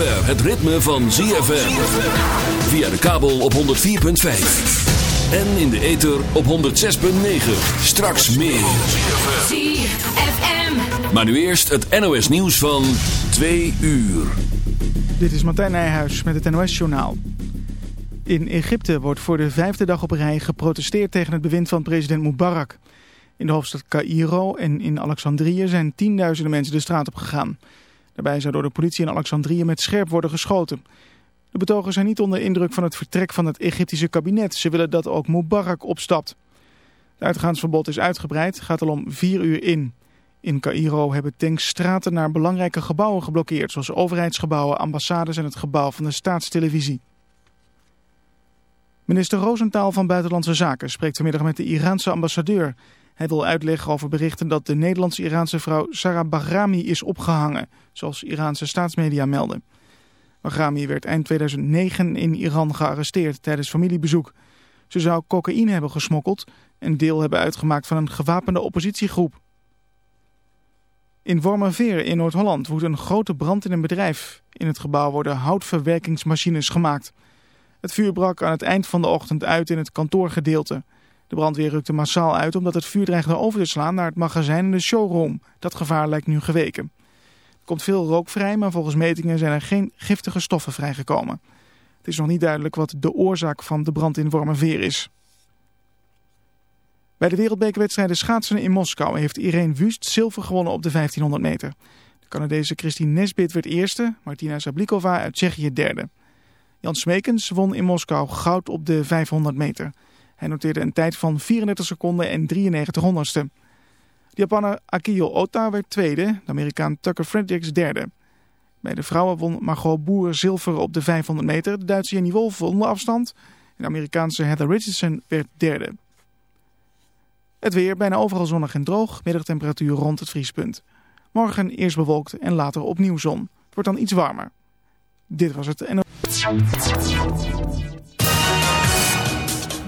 zover het ritme van ZFM. Via de kabel op 104.5. En in de ether op 106.9. Straks meer. ZFM. Maar nu eerst het NOS nieuws van 2 uur. Dit is Martijn Nijhuis met het NOS-journaal. In Egypte wordt voor de vijfde dag op rij geprotesteerd tegen het bewind van president Mubarak. In de hoofdstad Cairo en in Alexandrië zijn tienduizenden mensen de straat op gegaan. Daarbij zou door de politie in Alexandrië met scherp worden geschoten. De betogers zijn niet onder indruk van het vertrek van het Egyptische kabinet. Ze willen dat ook Mubarak opstapt. Het uitgaansverbod is uitgebreid, gaat al om vier uur in. In Cairo hebben tanks straten naar belangrijke gebouwen geblokkeerd... zoals overheidsgebouwen, ambassades en het gebouw van de staatstelevisie. Minister Roosentaal van Buitenlandse Zaken spreekt vanmiddag met de Iraanse ambassadeur... Hij wil uitleggen over berichten dat de Nederlandse-Iraanse vrouw Sarah Bahrami is opgehangen, zoals Iraanse staatsmedia melden. Bahrami werd eind 2009 in Iran gearresteerd tijdens familiebezoek. Ze zou cocaïne hebben gesmokkeld en deel hebben uitgemaakt van een gewapende oppositiegroep. In Wormerveer in Noord-Holland woedt een grote brand in een bedrijf. In het gebouw worden houtverwerkingsmachines gemaakt. Het vuur brak aan het eind van de ochtend uit in het kantoorgedeelte. De brandweer rukte massaal uit omdat het vuur dreigde over te slaan naar het magazijn en de showroom. Dat gevaar lijkt nu geweken. Er komt veel rook vrij, maar volgens metingen zijn er geen giftige stoffen vrijgekomen. Het is nog niet duidelijk wat de oorzaak van de brand in Wormerveer is. Bij de wereldbekerwedstrijden schaatsen in Moskou heeft Irene Wust zilver gewonnen op de 1500 meter. De Canadese Christine Nesbit werd eerste, Martina Sablikova uit Tsjechië derde. Jan Smekens won in Moskou goud op de 500 meter. Hij noteerde een tijd van 34 seconden en 93 honderdste. De Japaner Akio Ota werd tweede, de Amerikaan Tucker Fredericks derde. Bij de vrouwen won Margot Boer zilver op de 500 meter. De Duitse Jenny Wolf won de afstand. En de Amerikaanse Heather Richardson werd derde. Het weer bijna overal zonnig en droog. Middagtemperatuur rond het vriespunt. Morgen eerst bewolkt en later opnieuw zon. Het wordt dan iets warmer. Dit was het.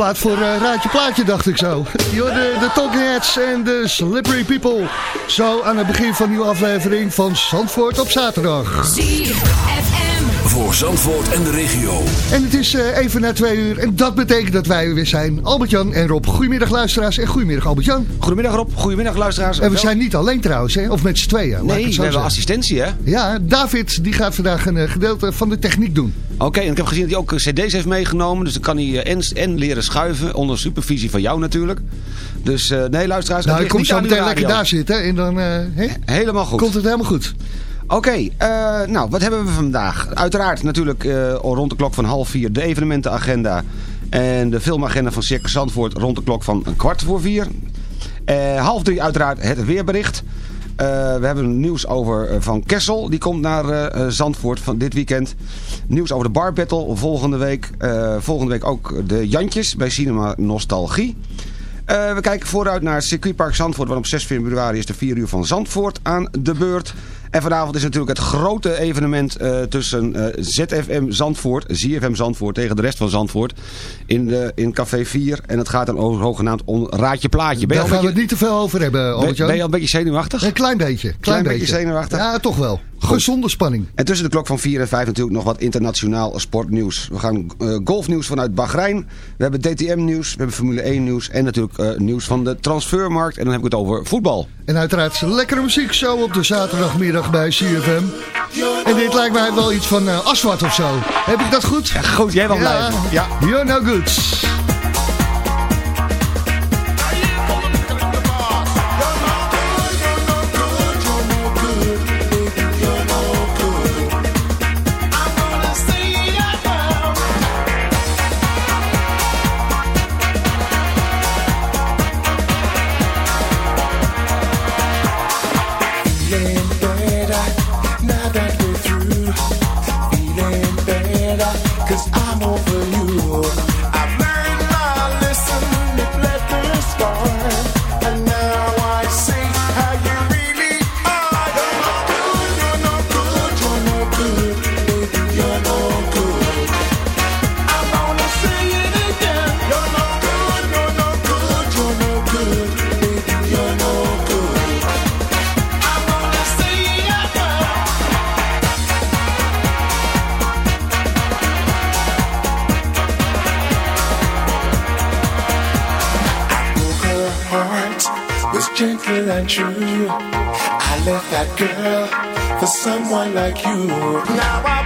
Plaat voor uh, Raadje Plaatje, dacht ik zo. Je de, de Talking Heads en de Slippery People. Zo aan het begin van een nieuwe aflevering van Zandvoort op zaterdag. ZFM. Voor Zandvoort en de regio. En het is uh, even na twee uur en dat betekent dat wij er weer zijn. Albert-Jan en Rob. Goedemiddag luisteraars en goedemiddag Albert-Jan. Goedemiddag Rob, goedemiddag luisteraars. En we zijn niet alleen trouwens, hè? of met z'n tweeën. Nee, we hebben assistentie hè? Ja, David die gaat vandaag een uh, gedeelte van de techniek doen. Oké, okay, en ik heb gezien dat hij ook cd's heeft meegenomen. Dus dan kan hij uh, en, en, leren schuiven, onder supervisie van jou natuurlijk. Dus uh, nee, luisteraars. Nou, ik kom zo meteen lekker daar zitten en dan helemaal goed. komt het helemaal goed. Oké, okay, uh, nou, wat hebben we vandaag? Uiteraard natuurlijk rond de klok van half vier de evenementenagenda. En de filmagenda van Circus Zandvoort rond de klok van een kwart voor vier. Half drie uiteraard het weerbericht. We hebben nieuws over Van Kessel. Die komt naar Zandvoort van dit weekend. Nieuws over de Bar Battle volgende week. volgende week ook de Jantjes bij Cinema Nostalgie. We kijken vooruit naar het circuitpark Zandvoort. Want op 6 februari is de 4 uur van Zandvoort aan de beurt. En vanavond is natuurlijk het grote evenement uh, tussen uh, ZFM Zandvoort, ZFM Zandvoort tegen de rest van Zandvoort. In, de, in Café 4. En het gaat dan over, hogenaamd om Raadje Plaatje. Ben Daar gaan beetje, we het niet te veel over hebben, ben, ben, je al een beetje zenuwachtig? Een klein beetje. Klein, klein beetje. beetje zenuwachtig? Ja, toch wel. Gezonde spanning. En tussen de klok van 4 en 5 natuurlijk nog wat internationaal sportnieuws. We gaan uh, golfnieuws vanuit Bahrein. We hebben DTM nieuws. We hebben Formule 1 nieuws. En natuurlijk uh, nieuws van de transfermarkt. En dan heb ik het over voetbal. En uiteraard lekkere muziek zo op de zaterdagmiddag bij CFM. En dit lijkt mij wel iets van uh, Aswad of zo. Heb ik dat goed? Ja, goed, jij wel ja. blijven. Ja. You're no good. Like you. Now I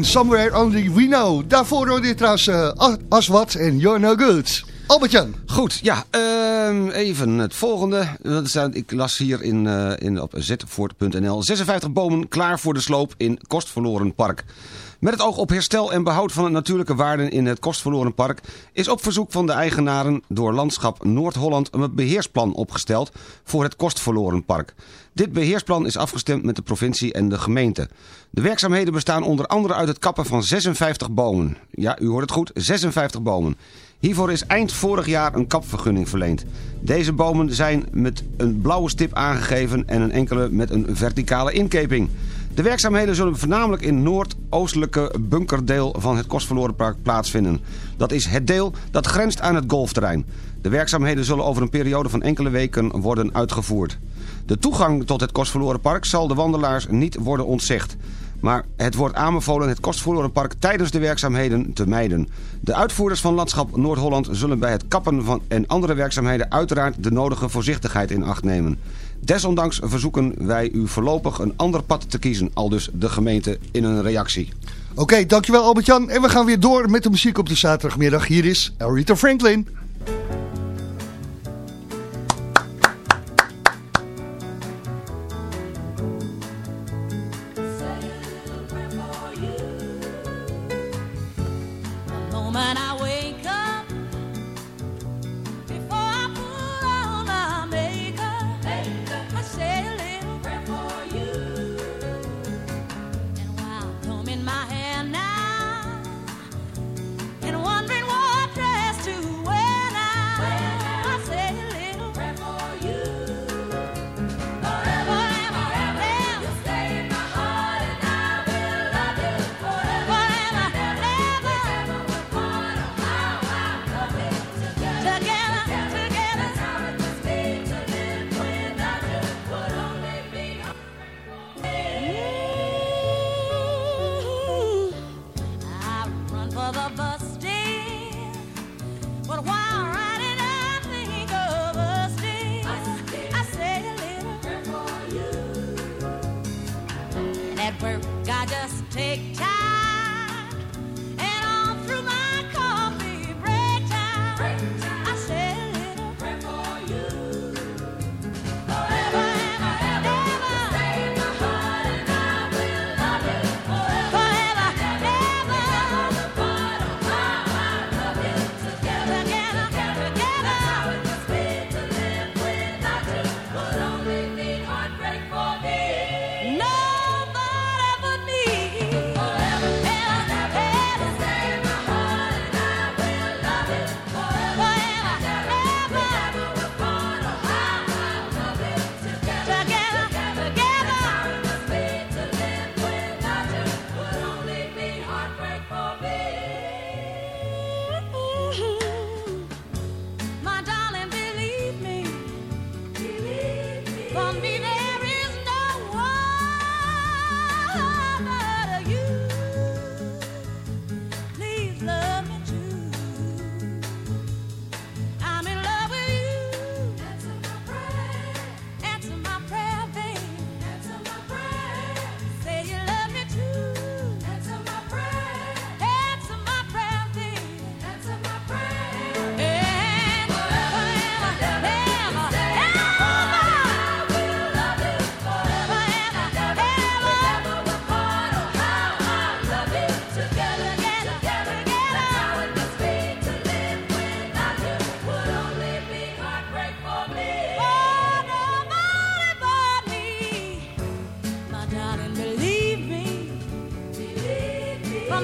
en Somewhere Only We Know. Daarvoor hoorde je trouwens eh, As- Aswat en You're No Good. Albert-Jan. Goed, ja, ehm, even het volgende. Ik las hier in, eh, in, op zetvoort.nl. 56 bomen klaar voor de sloop in Kostverloren Park. Met het oog op herstel en behoud van de natuurlijke waarden in het Kostverloren Park... is op verzoek van de eigenaren door Landschap Noord-Holland... een beheersplan opgesteld voor het Kostverloren Park. Dit beheersplan is afgestemd met de provincie en de gemeente. De werkzaamheden bestaan onder andere uit het kappen van 56 bomen. Ja, u hoort het goed, 56 bomen. Hiervoor is eind vorig jaar een kapvergunning verleend. Deze bomen zijn met een blauwe stip aangegeven en een enkele met een verticale inkeping. De werkzaamheden zullen voornamelijk in noordoostelijke bunkerdeel van het Kostverloren Park plaatsvinden. Dat is het deel dat grenst aan het golfterrein. De werkzaamheden zullen over een periode van enkele weken worden uitgevoerd. De toegang tot het Kostverloren Park zal de wandelaars niet worden ontzegd. Maar het wordt aanbevolen het Kostverloren Park tijdens de werkzaamheden te mijden. De uitvoerders van Landschap Noord-Holland zullen bij het kappen van en andere werkzaamheden uiteraard de nodige voorzichtigheid in acht nemen. Desondanks verzoeken wij u voorlopig een ander pad te kiezen, aldus de gemeente in een reactie. Oké, dankjewel Albert-Jan. En we gaan weer door met de muziek op de zaterdagmiddag. Hier is Aretha Franklin.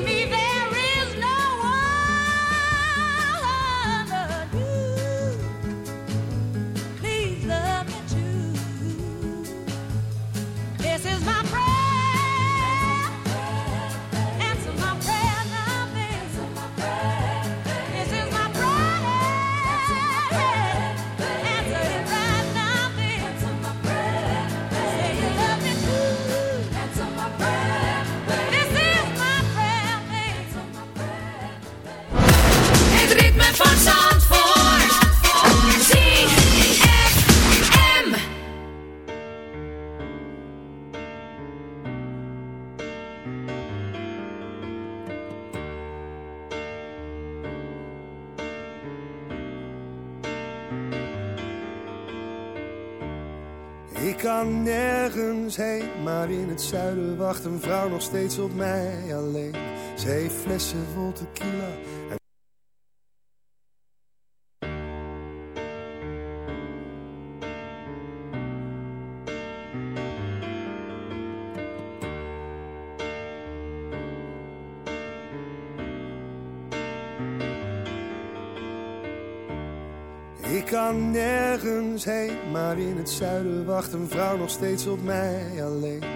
me in het zuiden wacht een vrouw nog steeds op mij alleen. Ze heeft flessen vol tequila en Ik kan nergens heen, maar in het zuiden wacht een vrouw nog steeds op mij alleen.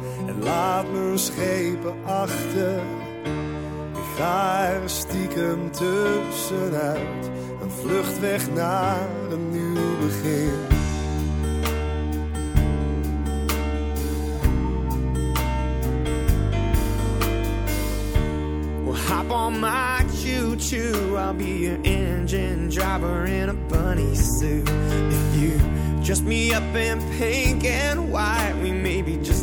en laat mijn schepen achter. Ik ga er stiekem tussenuit, een vlucht weg naar een nieuw begin. Well, hop on my choo choo. I'll be your engine driver in a bunny suit. If you dress me up in pink and white, we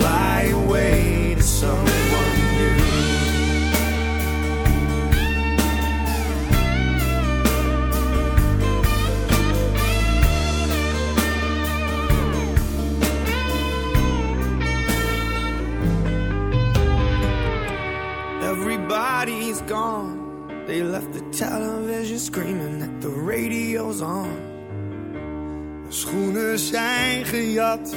fly away to someone new. Everybody's gone. They left the television screaming that the radio's on. Schoenen zijn gejat,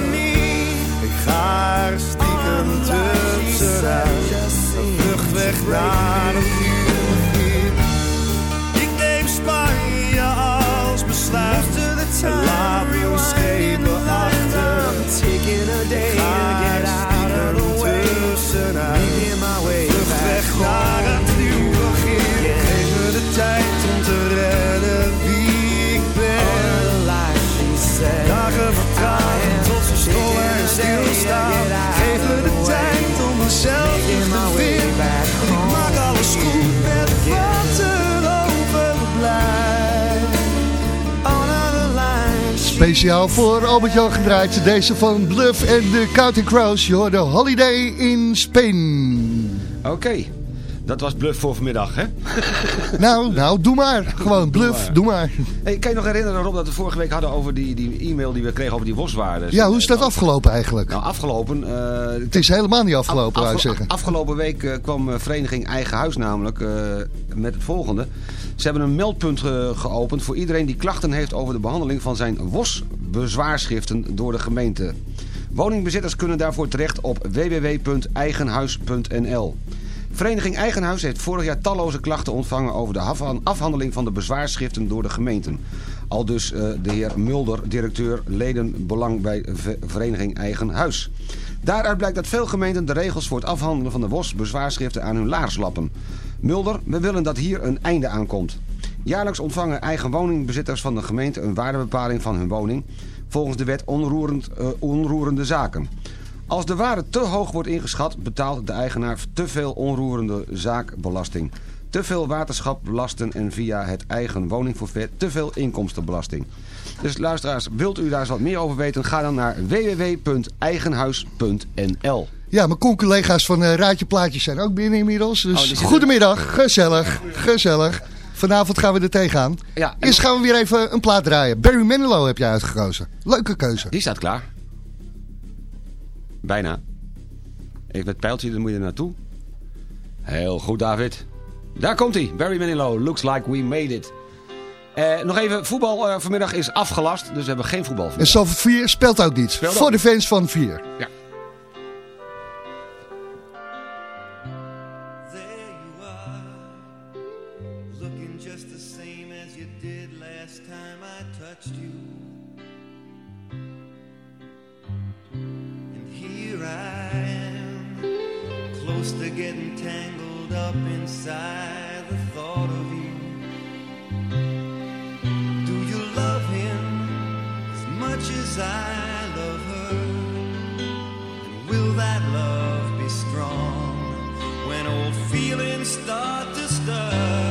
Ga er stiekem tussenuit. Een vlucht weg naar een begin. Ik neem Spanje als besluit. Laat me Speciaal voor Albert-Jan gedraaid. Deze van Bluff en de Counting Crows. Je hoorde Holiday in Spain. Oké, dat was Bluff voor vanmiddag, hè? Nou, nou, doe maar. Gewoon Bluff, doe maar. Hey, kan je nog herinneren, Rob, dat we vorige week hadden over die, die e-mail die we kregen over die waswaarden? Ja, hoe is dat afgelopen eigenlijk? Nou, afgelopen... eh, Het is helemaal niet afgelopen, Af- afge- zeggen. Afgelopen week eh, kwam eh, vereniging Eigen Huis namelijk met het volgende. Ze hebben een meldpunt geopend voor iedereen die klachten heeft over de behandeling van zijn WOS-bezwaarschriften door de gemeente. Woningbezitters kunnen daarvoor terecht op www.eigenhuis.nl. Vereniging Eigenhuis heeft vorig jaar talloze klachten ontvangen over de afhan- afhandeling van de bezwaarschriften door de gemeenten. Al dus eh, de heer Mulder, directeur ledenbelang bij Ve- Vereniging Eigen Huis. Daaruit blijkt dat veel gemeenten de regels voor het afhandelen van de WOS bezwaarschriften aan hun laars lappen. Mulder, we willen dat hier een einde aan komt. Jaarlijks ontvangen eigen woningbezitters van de gemeente een waardebepaling van hun woning... volgens de wet onroerend, eh, onroerende zaken. Als de waarde te hoog wordt ingeschat, betaalt de eigenaar te veel onroerende zaakbelasting. te veel waterschapbelasten en via het eigen woningforfait te veel inkomstenbelasting. Dus luisteraars, wilt u daar eens wat meer over weten? Ga dan naar www.eigenhuis.nl. Ja, mijn collega's van eh, Raadje Plaatjes zijn ook binnen inmiddels. Oh, Dus zitten- goedemiddag, gezellig, gezellig. Vanavond gaan we er tegenaan. Ja, Eerst gaan we weer even een plaat draaien. Barry Manilow heb je uitgekozen. Leuke keuze. Die staat klaar. Bijna. Even het pijltje, dan moet je er naartoe. Heel goed, David. Daar komt hij. Barry Manilow. Looks like we made it. Eh, nog even, voetbal eh, vanmiddag is afgelast, dus we hebben geen voetbal En vanmiddag. Salford 4 speelt ook niet. Speelt ook Voor de fans van 4. Ja. To getting tangled up inside the thought of you. Do you love him as much as I love her? And will that love be strong when old feelings start to stir?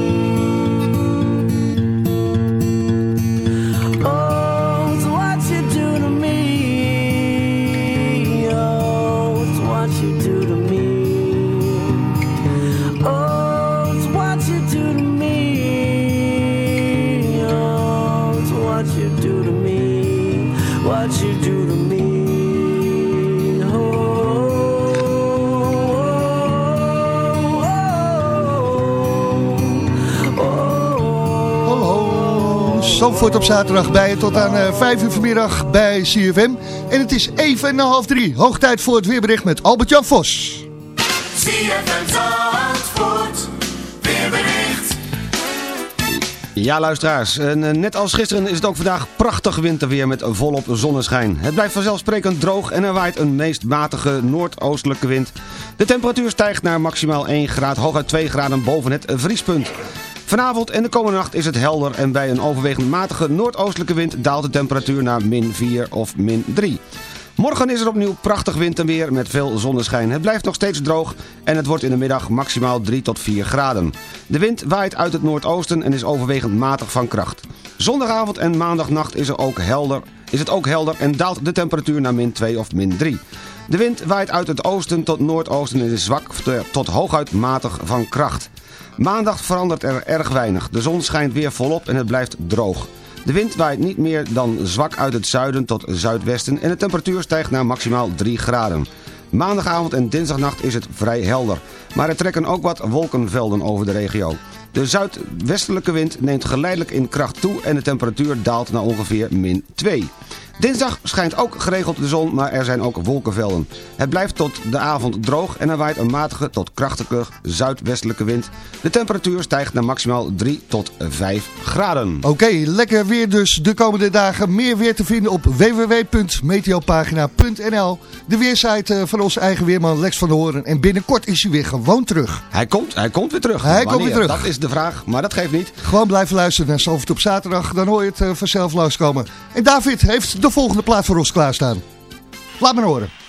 What you do to me. Hallo, Zandvoort op zaterdag bij je tot aan eh, 5 uur vanmiddag bij CFM. En het is even na half drie. Hoog tijd voor het weerbericht met Albert-Jan Vos. ZFM Zandvoort, Ja, luisteraars. En, eh, net als gisteren is het ook vandaag prachtig winterweer met volop zonneschijn. Het blijft vanzelfsprekend droog en er waait een meest matige noordoostelijke wind. De temperatuur stijgt naar maximaal 1 graad, hooguit 2 graden boven het vriespunt. Vanavond en de komende nacht is het helder en bij een overwegend matige noordoostelijke wind daalt de temperatuur naar min 4 of min 3. Morgen is er opnieuw prachtig winterweer met veel zonneschijn. Het blijft nog steeds droog en het wordt in de middag maximaal 3 tot 4 graden. De wind waait uit het noordoosten en is overwegend matig van kracht. Zondagavond en maandagnacht is, er ook helder, is het ook helder en daalt de temperatuur naar min 2 of min 3. De wind waait uit het oosten tot noordoosten en is zwak tot hooguit matig van kracht. Maandag verandert er erg weinig. De zon schijnt weer volop en het blijft droog. De wind waait niet meer dan zwak uit het zuiden tot zuidwesten en de temperatuur stijgt naar maximaal 3 graden. Maandagavond en dinsdagnacht is het vrij helder, maar er trekken ook wat wolkenvelden over de regio. De zuidwestelijke wind neemt geleidelijk in kracht toe en de temperatuur daalt naar ongeveer min 2. Dinsdag schijnt ook geregeld de zon, maar er zijn ook wolkenvelden. Het blijft tot de avond droog en er waait een matige tot krachtige zuidwestelijke wind. De temperatuur stijgt naar maximaal 3 tot 5 graden. Oké, lekker weer dus de komende dagen. Meer weer te vinden op www.meteopagina.nl De weersite eh, van onze eigen weerman Lex van der Hoorn. En binnenkort is hij weer gewoon terug. Hij komt, hij komt weer terug. Hij komt Wanneer? weer terug. Dat is de vraag, maar dat geeft niet. Gewoon blijven luisteren naar Zalvert op zaterdag. Dan hoor je het eh, vanzelf langskomen. En David heeft de volgende plaat voor ons klaarstaan. Laat maar horen.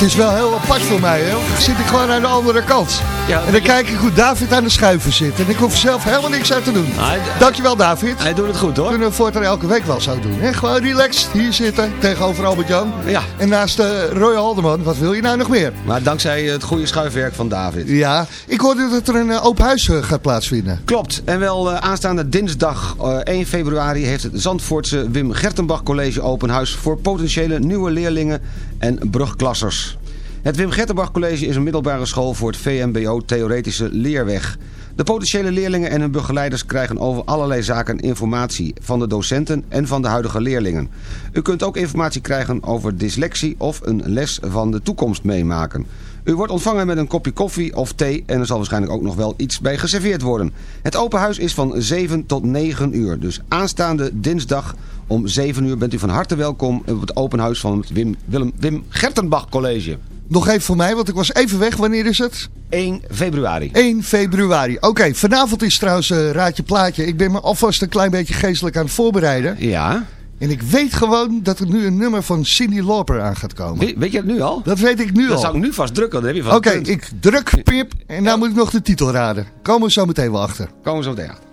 Het is wel heel apart voor mij. Hè? Dan zit ik gewoon aan de andere kant. Ja, en dan kijk ik hoe David aan de schuiven zit. En ik hoef zelf helemaal niks aan te doen. Hij- Dankjewel David. Hij doet het goed hoor. Kunnen we voortaan elke week wel zo doen. Hè? Gewoon relaxed hier zitten tegenover Albert-Jan. Ja. En naast uh, Roy Haldeman. Wat wil je nou nog meer? Maar dankzij het goede schuifwerk van David. Ja, ik hoorde dat er een eh, open huis eh, gaat plaatsvinden. Klopt. En wel aanstaande dinsdag eh, 1 februari heeft het Zandvoortse Wim Gertenbach College open huis voor potentiële nieuwe leerlingen en brugklassers. Het Wim Gertenbach College is een middelbare school voor het VMBO Theoretische Leerweg. De potentiële leerlingen en hun begeleiders krijgen over allerlei zaken informatie van de docenten en van de huidige leerlingen. U kunt ook informatie krijgen over dyslexie of een les van de toekomst meemaken. U wordt ontvangen met een kopje koffie of thee en er zal waarschijnlijk ook nog wel iets bij geserveerd worden. Het open huis is van 7 tot 9 uur, dus aanstaande dinsdag om 7 uur bent u van harte welkom op het open huis van het Wim, Willem, Wim Gertenbach College. Nog even voor mij, want ik was even weg. Wanneer is het? 1 februari. 1 februari. Oké, vanavond is trouwens uh, Raadje Plaatje. Ik ben me alvast een klein beetje geestelijk aan het voorbereiden. Ja. En ik weet gewoon dat er nu een nummer van Cindy Lauper aan gaat komen. We, weet je het nu al? Dat weet ik nu dat al. zou ik nu vast drukken. Dan heb je van Oké, ik druk pip en dan ja. moet ik nog de titel raden. Komen we zo meteen wel achter. Komen we zo meteen achter.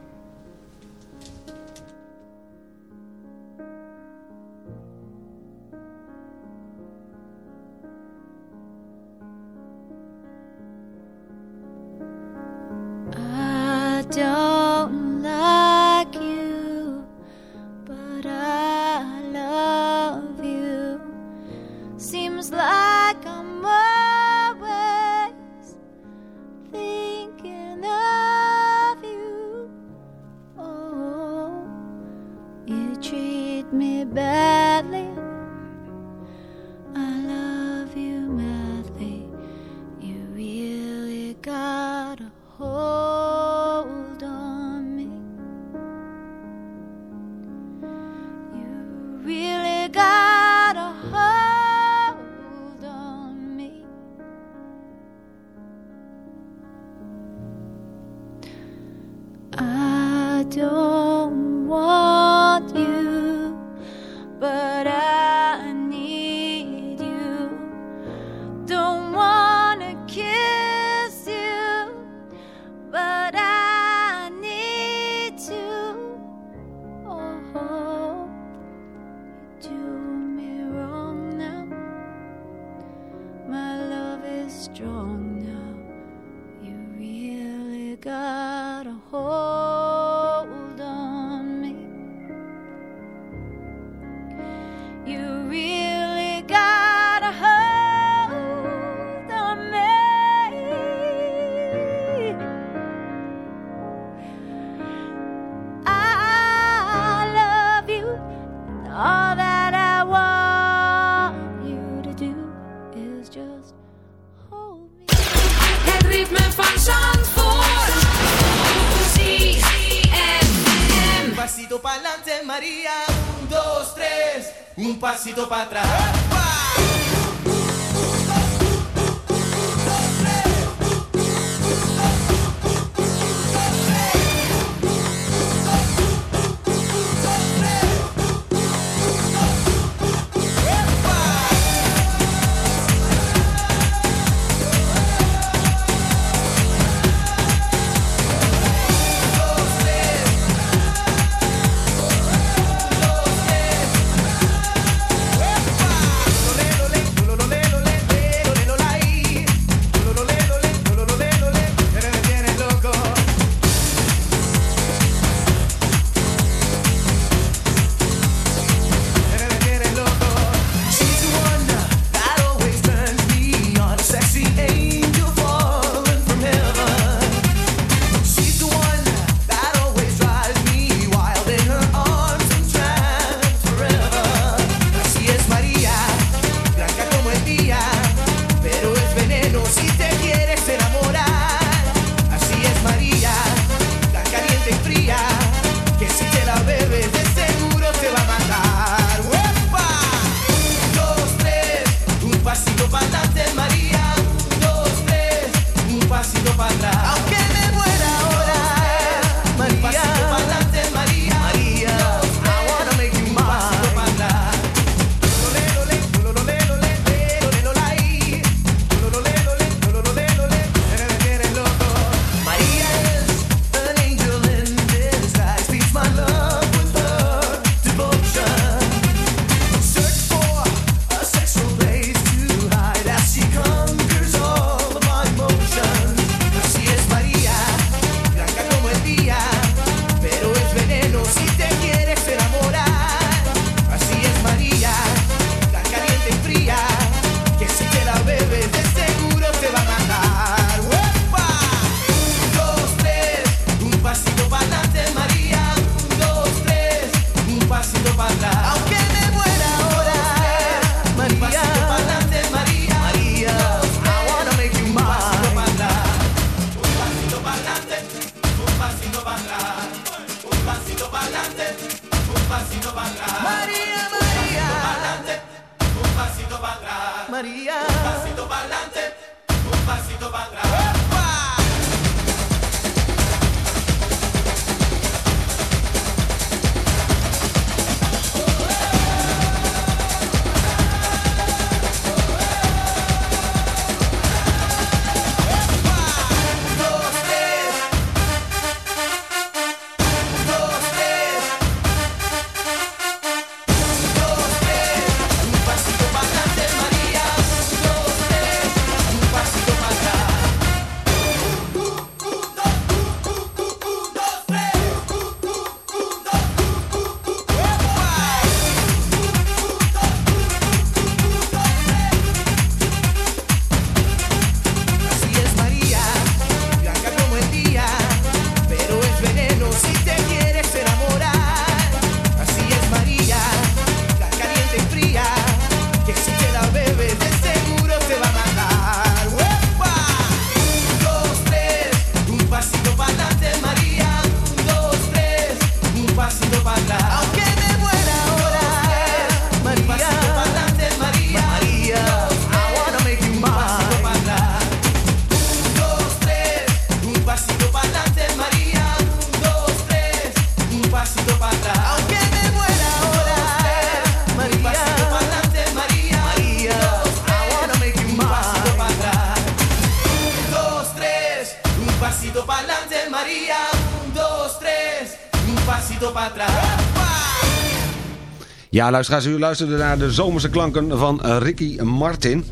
Ja, luisteraars, u luisterde naar de zomerse klanken van eh, Ricky Martin.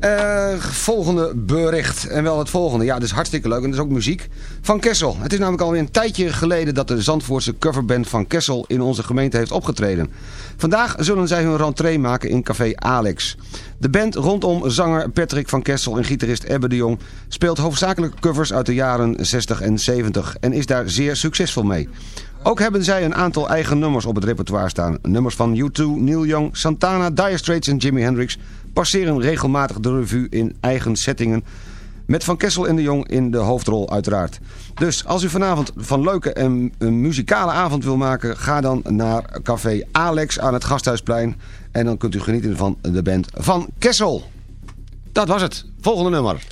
Eh, volgende bericht. En wel het volgende. Ja, dat is hartstikke leuk. En dat is ook muziek van Kessel. Het is namelijk alweer een tijdje geleden dat de Zandvoortse coverband van Kessel in onze gemeente heeft opgetreden. Vandaag zullen zij hun rentree maken in Café Alex. De band rondom zanger Patrick van Kessel en gitarist Ebbe de Jong speelt hoofdzakelijk covers uit de jaren 60 en 70 en is daar zeer succesvol mee. Ook hebben zij een aantal eigen nummers op het repertoire staan. Nummers van U2, Neil Young, Santana, Dire Straits en Jimi Hendrix passeren regelmatig de revue in eigen settingen... met Van Kessel en de Jong in de hoofdrol uiteraard. Dus als u vanavond van leuke en een muzikale avond wil maken... ga dan naar café Alex aan het Gasthuisplein... en dan kunt u genieten van de band Van Kessel. Dat was het. Volgende nummer.